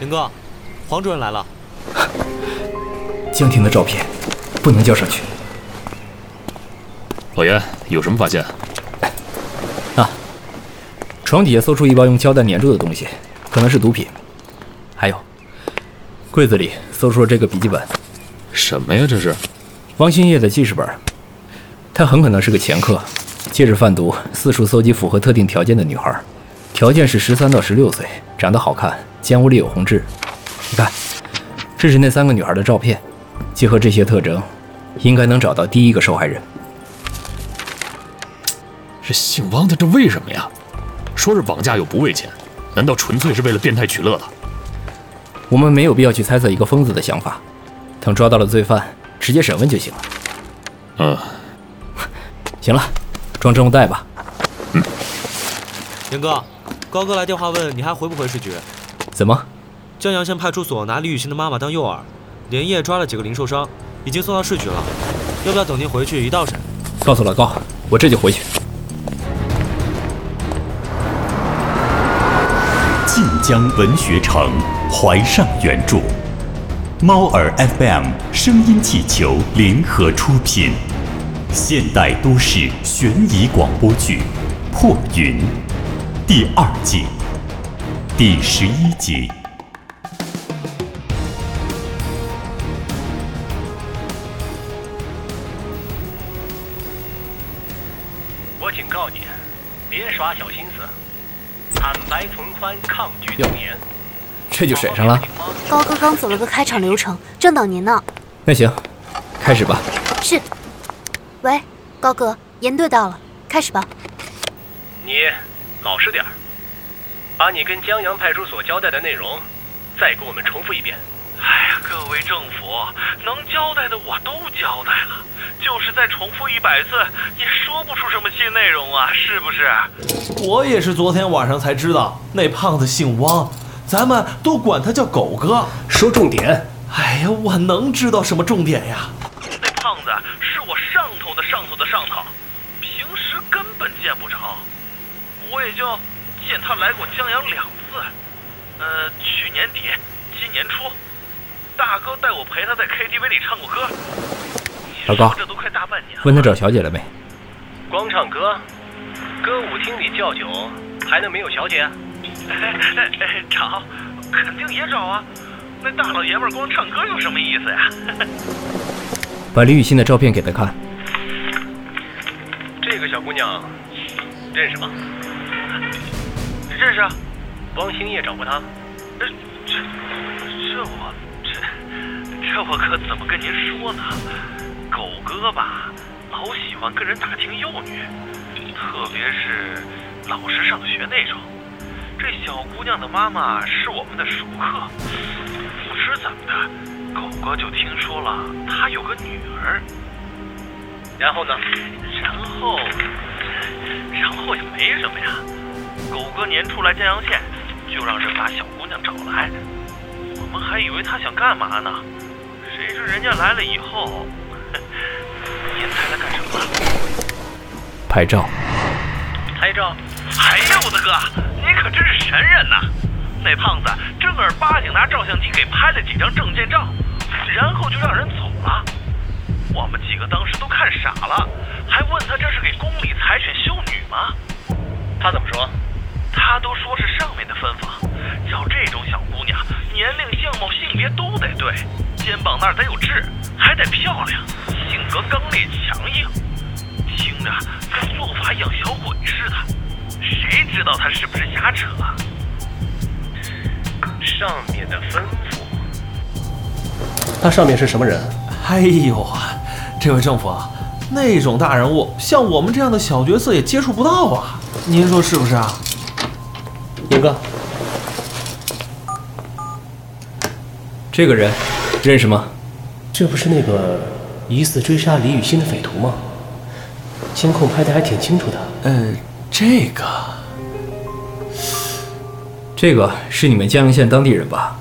林哥，黄主任来了。江婷的照片不能交上去。老严，有什么发现？啊，床底下搜出一包用胶带粘住的东西，可能是毒品。还有，柜子里搜出了这个笔记本。什么呀？这是王兴业的记事本。他很可能是个前客，借着贩毒四处搜集符合特定条件的女孩，条件是十三到十六岁，长得好看，间屋里有红痣。你看，这是那三个女孩的照片，结合这些特征，应该能找到第一个受害人。这姓汪的，这为什么呀？说是绑架又不为钱，难道纯粹是为了变态取乐了？我们没有必要去猜测一个疯子的想法，等抓到了罪犯，直接审问就行了。嗯。行了，装证物袋吧。嗯。严哥，高哥来电话问你还回不回市局？怎么？江阳县派出所拿李雨欣的妈妈当诱饵，连夜抓了几个零售商，已经送到市局了。要不要等您回去一道审？告诉老高，我这就回去。晋江文学城，怀上原著，猫耳 FM 声音气球联合出品。现代都市悬疑广播剧《破云》第二季第十一集。我警告你，别耍小心思，坦白从宽，抗拒从严。这就审上了。高哥刚走了个开场流程，正等您呢。那行，开始吧。是。喂，高哥，严队到了，开始吧。你老实点儿，把你跟江阳派出所交代的内容再给我们重复一遍。哎呀，各位政府，能交代的我都交代了，就是再重复一百次也说不出什么新内容啊，是不是？我也是昨天晚上才知道，那胖子姓汪，咱们都管他叫狗哥。说重点。哎呀，我能知道什么重点呀？那胖子是我上头的上头的上头，平时根本见不着，我也就见他来过江阳两次。呃，去年底，今年初，大哥带我陪他在 KTV 里唱过歌。老高，这都快大半年了。问他找小姐了没？光唱歌，歌舞厅里叫酒，还能没有小姐？哎哎哎，找，肯定也找啊。那大老爷们光唱歌有什么意思呀？把李雨欣的照片给他看。这个小姑娘认识吗？认识。汪兴业找过他。这这这我这这我可怎么跟您说呢？狗哥吧，老喜欢跟人打听幼女，特别是老师上学那种。这小姑娘的妈妈是我们的熟客，不知怎么的，狗哥就听说了她有个女儿。然后呢？然后，然后也没什么呀。狗哥年初来江阳县，就让人把小姑娘找来。我们还以为他想干嘛呢，谁知人家来了以后，您猜他干什么？拍照。拍照？哎呀，我的哥，你可真是神人呐！那胖子正儿八经拿照相机给拍了几张证件照，然后就让人走了。我们几个当时都看傻了，还问他这是给宫里采选秀女吗？他怎么说？他都说是上面的吩咐，要这种小姑娘，年龄、相貌、性别都得对，肩膀那儿得有痣，还得漂亮，性格刚烈强硬，听着跟做法养小鬼似的。谁知道他是不是瞎扯？上面的吩咐。他上面是什么人？哎呦啊，这位政府啊，那种大人物，像我们这样的小角色也接触不到啊！您说是不是啊？严哥，这个人认识吗？这不是那个疑似追杀李雨欣的匪徒吗？监控拍的还挺清楚的。呃，这个，这个是你们江阳县当地人吧？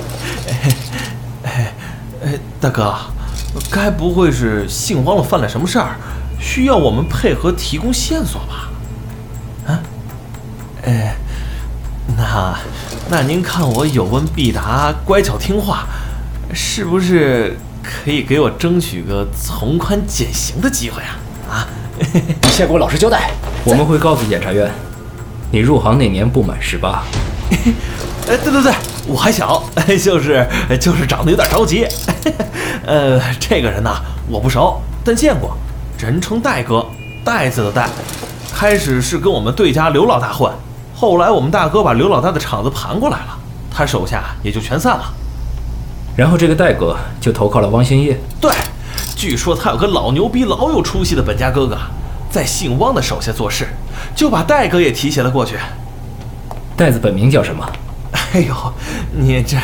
哎哎哎，大哥，该不会是姓汪的犯了什么事儿，需要我们配合提供线索吧？啊？哎，那那您看我有问必答，乖巧听话，是不是可以给我争取个从宽减刑的机会啊？啊？你先给我老实交代。我们会告诉检察院，你入行那年不满十八。哎，对对对，我还小，就是就是长得有点着急。呃，这个人呐，我不熟，但见过，人称戴哥，袋子的袋。开始是跟我们对家刘老大混，后来我们大哥把刘老大的厂子盘过来了，他手下也就全散了。然后这个戴哥就投靠了汪兴业。对，据说他有个老牛逼、老有出息的本家哥哥，在姓汪的手下做事，就把戴哥也提携了过去。戴子本名叫什么？哎呦，你这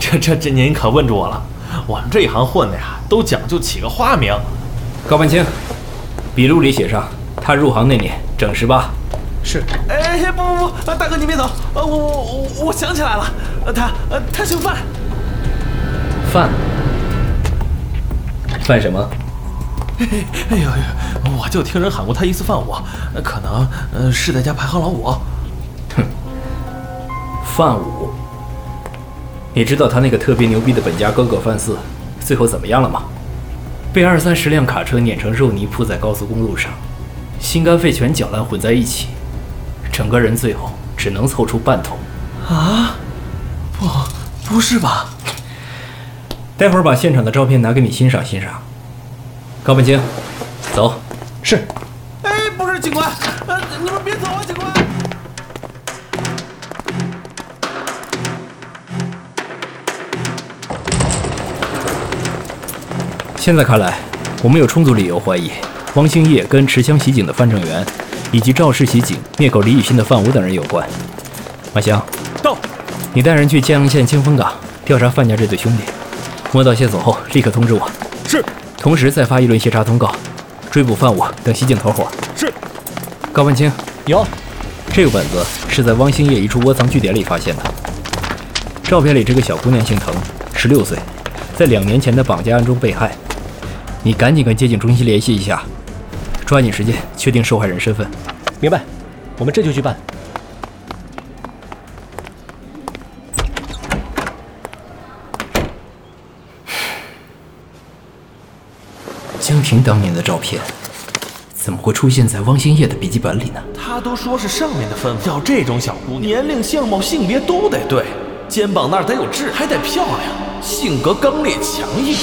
这这这您可问住我了。我们这一行混的呀，都讲究起个花名。高半清，笔录里写上他入行那年整十八。是。哎，不不不，大哥您别走，呃，我我我我想起来了，他呃他姓范。范？范什么？哎呦呦，我就听人喊过他一次范五，可能呃是在家排行老五。哼，范五。你知道他那个特别牛逼的本家哥哥范四最后怎么样了吗？被二三十辆卡车碾成肉泥铺在高速公路上，心肝肺全搅烂混在一起，整个人最后只能凑出半桶。啊？不，不是吧？待会儿把现场的照片拿给你欣赏欣赏。高本清，走。是。哎，不是，警官，呃，你们别走啊，警官。现在看来，我们有充足理由怀疑汪兴业跟持枪袭警的范正元，以及肇事袭警灭口李雨欣的范武等人有关。马翔，到。你带人去建阳县清风港调查范家这对兄弟，摸到线索后立刻通知我。是。同时再发一轮协查通告，追捕范武等袭警团伙。是。高文清，有。这个本子是在汪兴业一处窝藏据点里发现的。照片里这个小姑娘姓滕，十六岁，在两年前的绑架案中被害。你赶紧跟接警中心联系一下，抓紧时间确定受害人身份。明白，我们这就去办。江婷当年的照片，怎么会出现在汪兴业的笔记本里呢？他都说是上面的吩咐，要这种小姑娘，年龄、相貌、性别都得对，肩膀那儿得有痣，还得漂亮，性格刚烈强硬。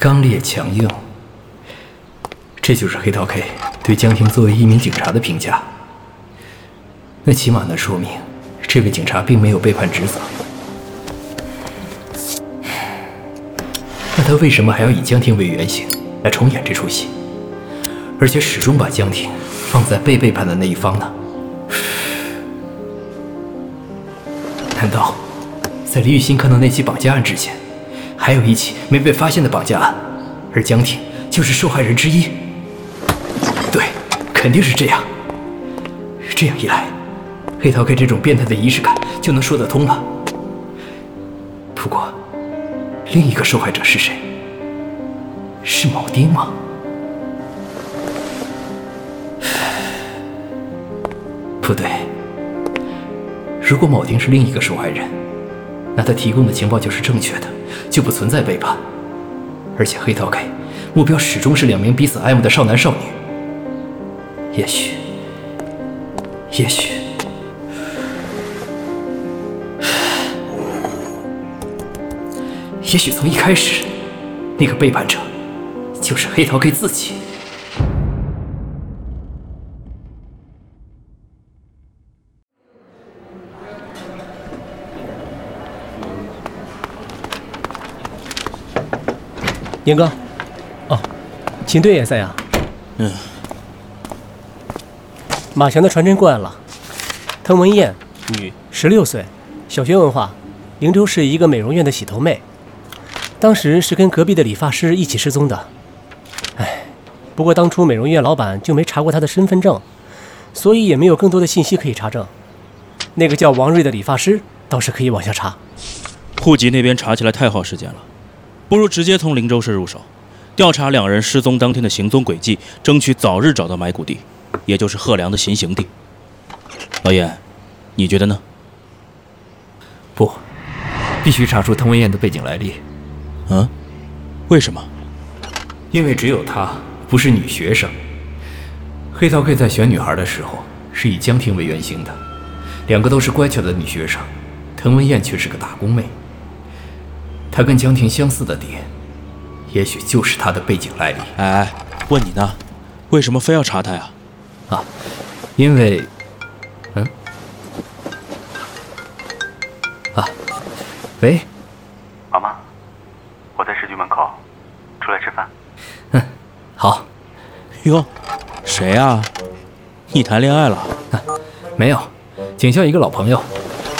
刚烈强硬，这就是黑桃 K 对江婷作为一名警察的评价。那起码能说明，这位警察并没有背叛职责。那他为什么还要以江婷为原型来重演这出戏，而且始终把江婷放在被背叛的那一方呢？难道在李雨欣看到那起绑架案之前？还有一起没被发现的绑架案，而江婷就是受害人之一。对，肯定是这样。这样一来，黑桃 K 这种变态的仪式感就能说得通了。不过，另一个受害者是谁？是铆钉吗？不对。如果铆钉是另一个受害人，那他提供的情报就是正确的。就不存在背叛，而且黑桃 K 目标始终是两名彼此爱慕的少男少女。也许，也许，也许从一开始，那个背叛者就是黑桃 K 自己。严哥，哦，秦队也在啊。嗯。马强的传真过来了，滕文艳，女，十六岁，小学文化，灵州市一个美容院的洗头妹，当时是跟隔壁的理发师一起失踪的。哎，不过当初美容院老板就没查过她的身份证，所以也没有更多的信息可以查证。那个叫王瑞的理发师倒是可以往下查。户籍那边查起来太耗时间了。不如直接从灵州市入手，调查两人失踪当天的行踪轨迹，争取早日找到埋骨地，也就是贺良的行刑地。老严，你觉得呢？不，必须查出滕文燕的背景来历。嗯，为什么？因为只有她不是女学生。黑桃 K 在选女孩的时候是以江婷为原型的，两个都是乖巧的女学生，滕文燕却是个打工妹。她跟江婷相似的点，也许就是他的背景来历。哎哎，问你呢，为什么非要查他呀？啊，因为，嗯，啊，喂，妈妈，我在市局门口，出来吃饭。嗯，好。哟，谁啊？你谈恋爱了？啊、没有，警校一个老朋友。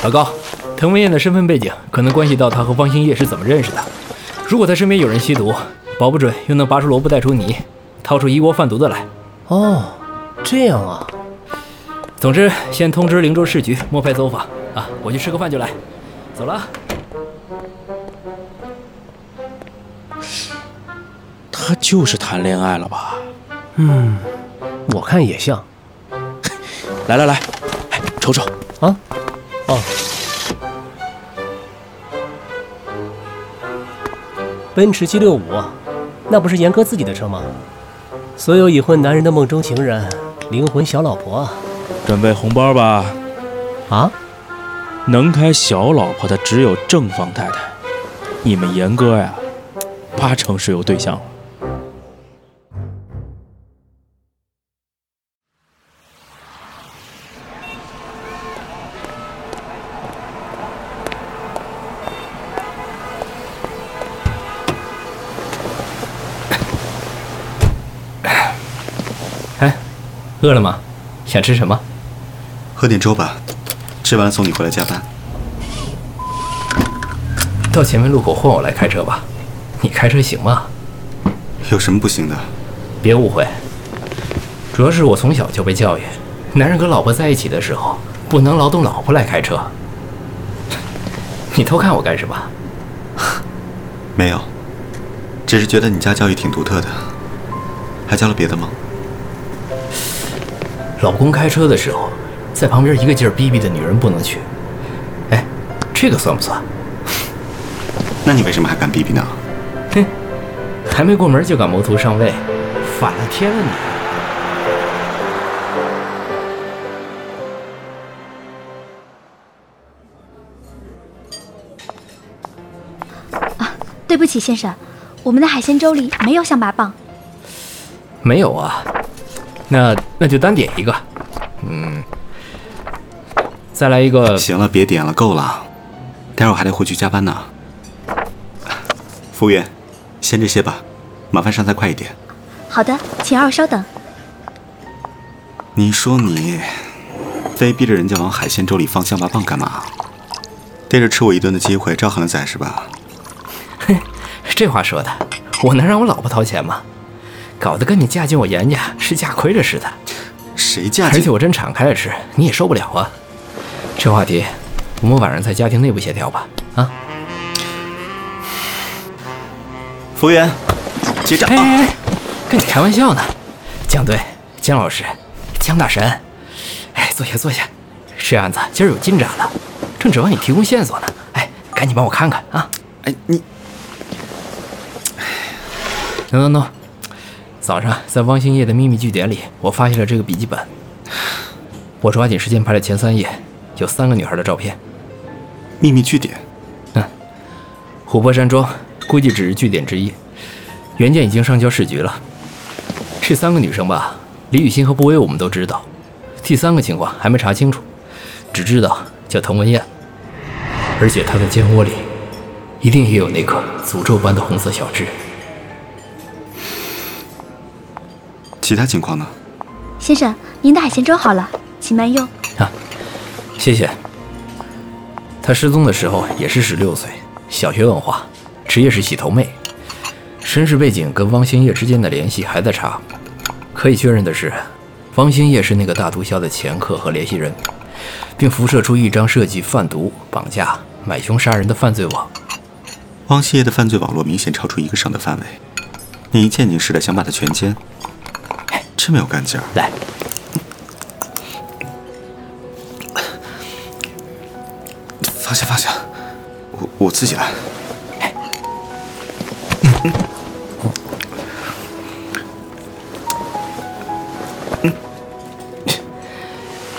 老高，滕文燕的身份背景可能关系到她和方兴业是怎么认识的。如果她身边有人吸毒，保不准又能拔出萝卜带出泥，掏出一窝贩毒的来。哦，这样啊。总之，先通知灵州市局摸排走访啊，我去吃个饭就来。走了。他就是谈恋爱了吧？嗯，我看也像。来来来，哎，瞅瞅啊，哦，奔驰 G 六五，那不是严哥自己的车吗？所有已婚男人的梦中情人，灵魂小老婆啊！准备红包吧？啊？能开小老婆的只有正房太太，你们严哥呀，八成是有对象了。饿了吗？想吃什么？喝点粥吧，吃完送你回来加班。到前面路口换我来开车吧，你开车行吗？有什么不行的？别误会，主要是我从小就被教育，男人跟老婆在一起的时候不能劳动老婆来开车。你偷看我干什么？没有，只是觉得你家教育挺独特的。还教了别的吗？老公开车的时候，在旁边一个劲儿逼逼的女人不能娶。哎，这个算不算？那你为什么还敢逼逼呢？哼，还没过门就敢谋图上位，反了天了你！啊，对不起，先生，我们的海鲜粥里没有象拔蚌。没有啊，那那就单点一个。嗯，再来一个。行了，别点了，够了，待会儿还得回去加班呢。服务员，先这些吧，麻烦上菜快一点。好的，请二位稍等。你说你非逼着人家往海鲜粥里放象拔蚌干嘛？逮着吃我一顿的机会招横了宰是吧？哼，这话说的，我能让我老婆掏钱吗？搞得跟你嫁进我严家是嫁亏了似的。谁嫁？而且我真敞开了吃，你也受不了啊。这话题，我们晚上在家庭内部协调吧。啊。服务员，结账。哎哎哎，跟你开玩笑呢。江队，江老师，江大神，哎，坐下坐下。这案子今儿有进展了，正指望你提供线索呢。哎，赶紧帮我看看啊。哎，你，等等等。早上在汪兴业的秘密据点里，我发现了这个笔记本。我抓紧时间拍了前三页，有三个女孩的照片。秘密据点？嗯，琥珀山庄估计只是据点之一，原件已经上交市局了。这三个女生吧，李雨欣和步威我们都知道，第三个情况还没查清楚，只知道叫滕文燕，而且她的肩窝里一定也有那颗诅咒般的红色小痣。其他情况呢？先生，您的海鲜粥好了，请慢用。啊，谢谢。她失踪的时候也是十六岁，小学文化，职业是洗头妹，身世背景跟汪兴业之间的联系还在查。可以确认的是，汪兴业是那个大毒枭的前客和联系人，并辐射出一张涉及贩毒、绑架、买凶杀人的犯罪网。汪兴业的犯罪网络明显超出一个省的范围。你一见你似的想把他全歼，真没有干劲儿。来，放下放下，我我自己来。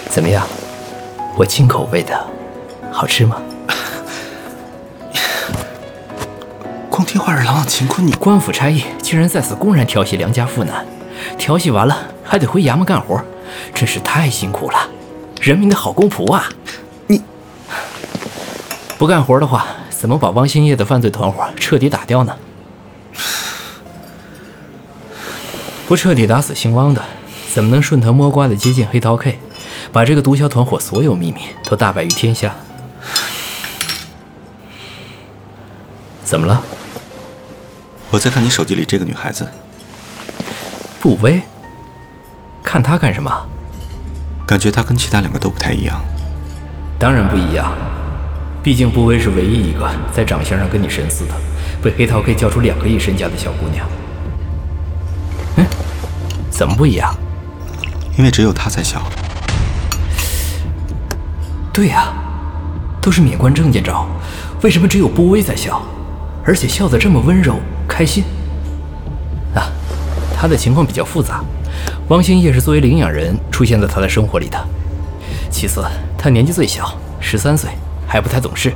怎么样？我亲口味的，好吃吗？光天化日朗朗乾坤，你官府差役竟然在此公然调戏良家妇男，调戏完了还得回衙门干活，真是太辛苦了，人民的好公仆啊！你不干活的话，怎么把汪兴业的犯罪团伙彻底打掉呢？不彻底打死姓汪的，怎么能顺藤摸瓜的接近黑桃 K，把这个毒枭团伙所有秘密都大白于天下？怎么了？我在看你手机里这个女孩子，步威。看她干什么？感觉她跟其他两个都不太一样。当然不一样，毕竟步威是唯一一个在长相上跟你神似的，被黑桃 K 叫出两个亿身家的小姑娘。嗯，怎么不一样？因为只有她在笑。对呀、都是免冠证件照，为什么只有波威在笑，而且笑得这么温柔开心？啊，他的情况比较复杂。汪兴业是作为领养人出现在他的生活里的。其次，他年纪最小，十三岁，还不太懂事。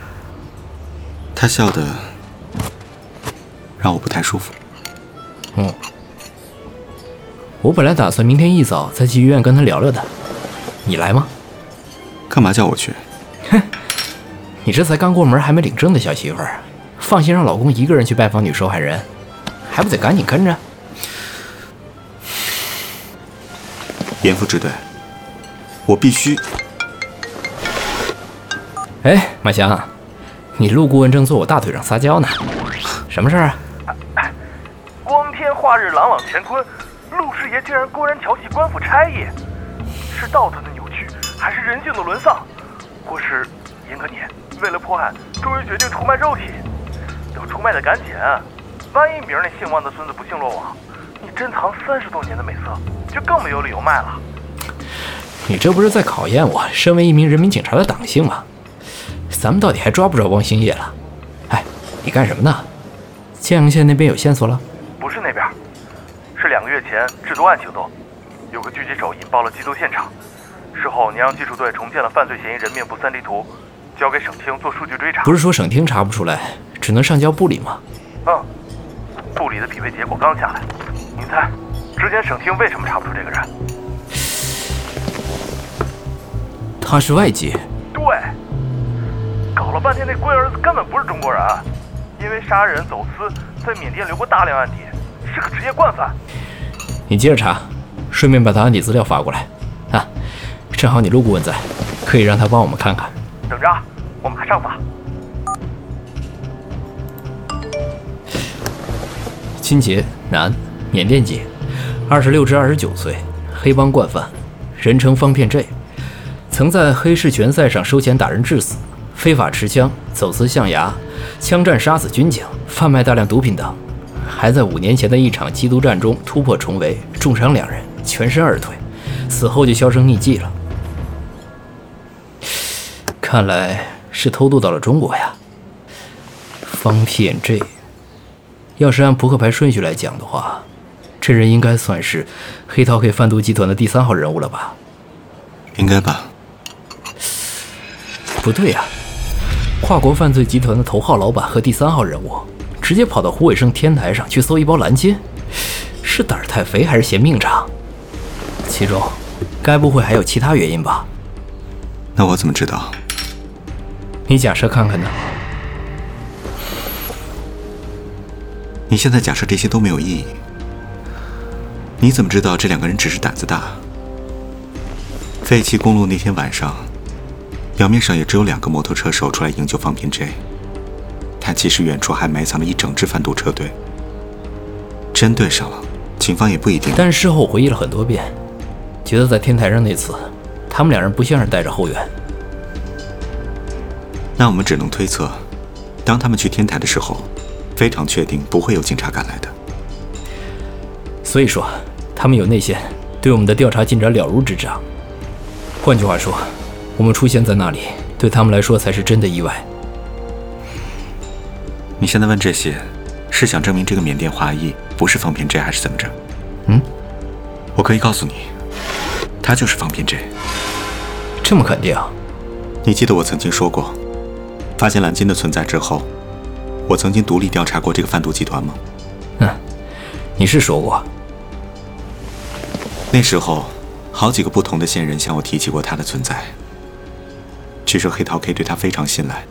他笑的让我不太舒服。嗯，我本来打算明天一早再去医院跟他聊聊的，你来吗？干嘛叫我去？哼你这才刚过门还没领证的小媳妇儿，放心让老公一个人去拜访女受害人，还不得赶紧跟着？严副支队，我必须。哎，马翔，你陆顾问正坐我大腿上撒娇呢，什么事儿啊？光天化日，朗朗乾坤，陆师爷竟然公然调戏官府差役，是道德的扭曲，还是人性的沦丧？或是严哥你为了破案，终于决定出卖肉体？要出卖的赶紧，万一明儿那姓汪的孙子不幸落网，你珍藏三十多年的美色就更没有理由卖了。你这不是在考验我身为一名人民警察的党性吗？咱们到底还抓不着汪兴业了？哎，你干什么呢？建阳县那边有线索了？不是那边，是两个月前制毒案行动，有个狙击手引爆了缉毒现场。事后，你让技术队重建了犯罪嫌疑人面部 3D 图，交给省厅做数据追查。不是说省厅查不出来，只能上交部里吗？嗯，部里的匹配结果刚下来，您猜，之前省厅为什么查不出这个人？他是外籍。对，搞了半天那龟儿子根本不是中国人，因为杀人走私，在缅甸留过大量案底，是个职业惯犯。你接着查，顺便把他案底资料发过来。啊，正好你陆顾问在，可以让他帮我们看看。等着，我马上发。金杰，男，缅甸籍，二十六至二十九岁，黑帮惯犯，人称方片 J，曾在黑市拳赛上收钱打人致死，非法持枪、走私象牙、枪战杀死军警、贩卖大量毒品等，还在五年前的一场缉毒战中突破重围，重伤两人，全身而退，死后就销声匿迹了。看来是偷渡到了中国呀。方片 J。要是按扑克牌顺序来讲的话，这人应该算是黑桃 K 贩毒集团的第三号人物了吧？应该吧？不对呀、跨国犯罪集团的头号老板和第三号人物，直接跑到胡伟胜天台上去搜一包蓝金，是胆儿太肥还是嫌命长？其中，该不会还有其他原因吧？那我怎么知道？你假设看看呢？你现在假设这些都没有意义。你怎么知道这两个人只是胆子大？废弃公路那天晚上，表面上也只有两个摩托车手出来营救方平 J，但其实远处还埋藏了一整支贩毒车队。真对上了，警方也不一定。但事后我回忆了很多遍，觉得在天台上那次，他们两人不像是带着后援。那我们只能推测，当他们去天台的时候，非常确定不会有警察赶来的。所以说，他们有内线，对我们的调查进展了如指掌。换句话说，我们出现在那里，对他们来说才是真的意外。你现在问这些，是想证明这个缅甸华裔不是方平 J 还是怎么着？嗯，我可以告诉你，他就是方平 J。这么肯定？你记得我曾经说过，发现蓝鲸的存在之后，我曾经独立调查过这个贩毒集团吗？嗯，你是说过。那时候，好几个不同的线人向我提起过他的存在。据说黑桃 K 对他非常信赖，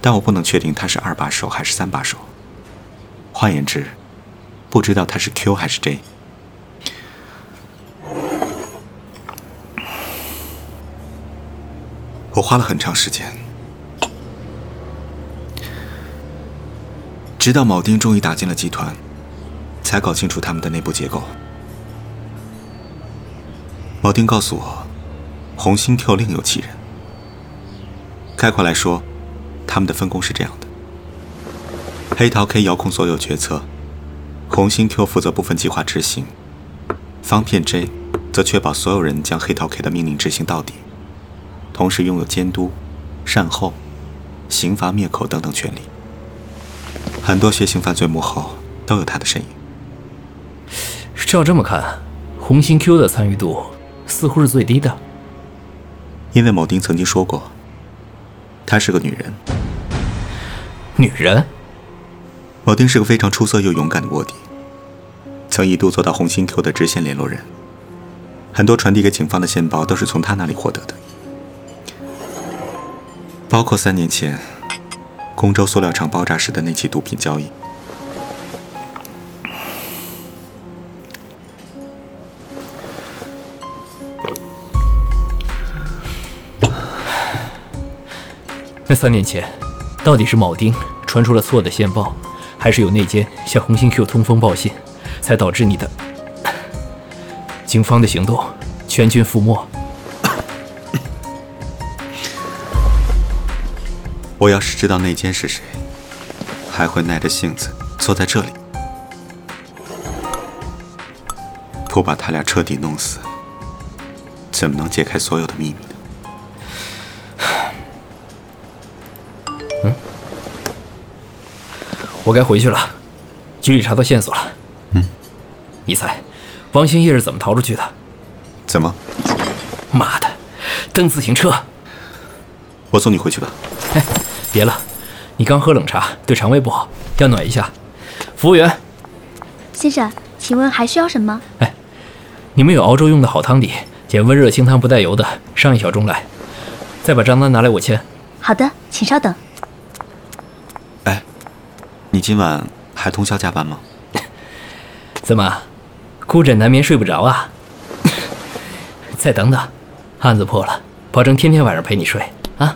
但我不能确定他是二把手还是三把手。换言之，不知道他是 Q 还是 J。我花了很长时间，直到铆钉终于打进了集团，才搞清楚他们的内部结构。铆钉告诉我，红星 Q 另有其人。概括来说，他们的分工是这样的：黑桃 K 遥控所有决策，红星 Q 负责部分计划执行，方片 J 则确保所有人将黑桃 K 的命令执行到底。同时拥有监督、善后、刑罚灭口等等权利。很多血腥犯罪幕后都有他的身影。照这么看，红星 Q 的参与度似乎是最低的。因为某丁曾经说过，她是个女人。女人？某丁是个非常出色又勇敢的卧底，曾一度做到红星 Q 的直线联络人。很多传递给警方的线报都是从他那里获得的。包括三年前，公州塑料厂爆炸时的那起毒品交易。那三年前，到底是铆钉传出了错的线报，还是有内奸向红星 Q 通风报信，才导致你的 警方的行动全军覆没？我要是知道内奸是谁，还会耐着性子坐在这里，不把他俩彻底弄死，怎么能解开所有的秘密呢？嗯，我该回去了。局里查到线索了。嗯，你猜，王兴业是怎么逃出去的？怎么？妈的，蹬自行车！我送你回去吧。哎，别了，你刚喝冷茶，对肠胃不好，要暖一下。服务员，先生，请问还需要什么？哎，你们有熬粥用的好汤底，点温热清汤不带油的，上一小盅来。再把账单拿来，我签。好的，请稍等。哎，你今晚还通宵加班吗？怎么，孤枕难眠睡不着啊？再等等，案子破了，保证天天晚上陪你睡啊。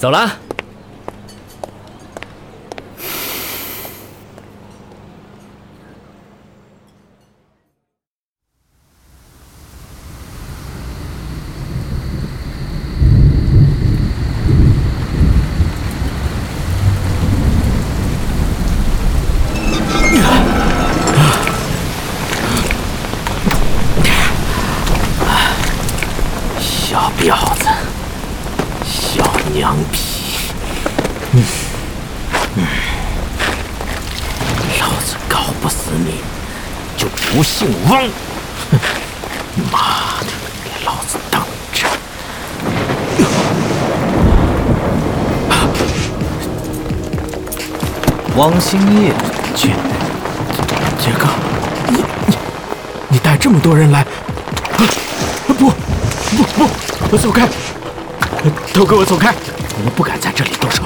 走了。小婊子，小娘皮，嗯嗯，老子搞不死你，就不姓汪！哼，妈的，给老子等着！汪兴业，去，杰哥，你你你带这么多人来？啊，不不不，走开！都给我走开！我们不敢在这里动手，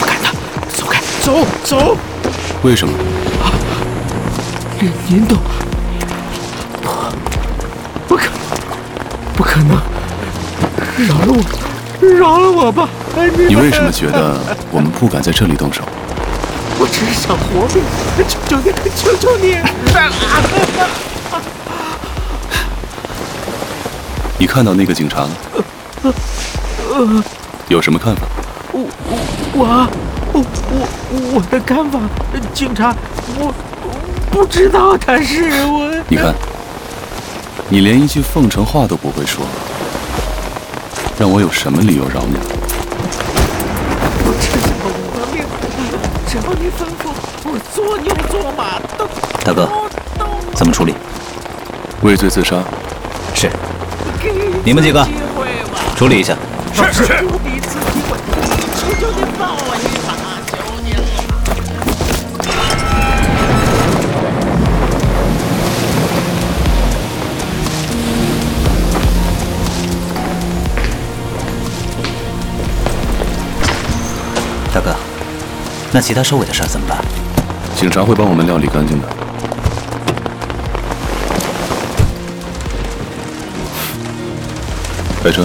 不敢的，走开，走走！为什么？连您都不不可能不可能！饶了我，饶了我吧！你为什么觉得我们不敢在这里动手？我只是想活命，求求你，求求你！你看到那个警察了？呃呃有什么看法？我我我我我的看法，警察，我不知道他是我。你看，你连一句奉承话都不会说，让我有什么理由饶你？吩咐，我做牛做马都。大哥，怎么处理？畏罪自杀。是。你们几个处理一下。是是。那其他收尾的事儿怎么办？警察会帮我们料理干净的。开车。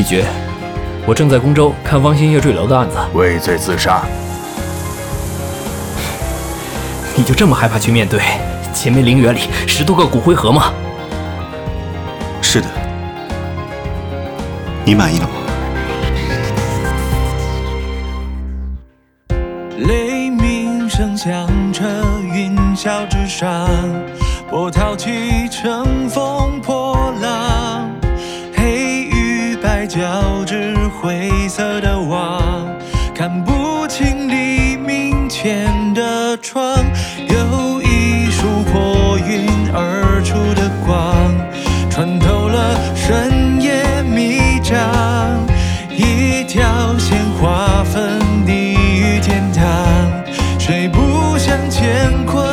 李局，我正在宫州看汪星夜坠楼的案子。畏罪自杀。你就这么害怕去面对前面陵园里十多个骨灰盒吗？是的。你满意了吗？雷鸣声响彻云霄之上，波涛起，乘风色的网，看不清黎明前的窗，有一束破云而出的光，穿透了深夜迷障，一条线划分地狱天堂，谁不想乾坤？